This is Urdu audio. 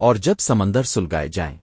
اور جب سمندر سلگائے جائیں۔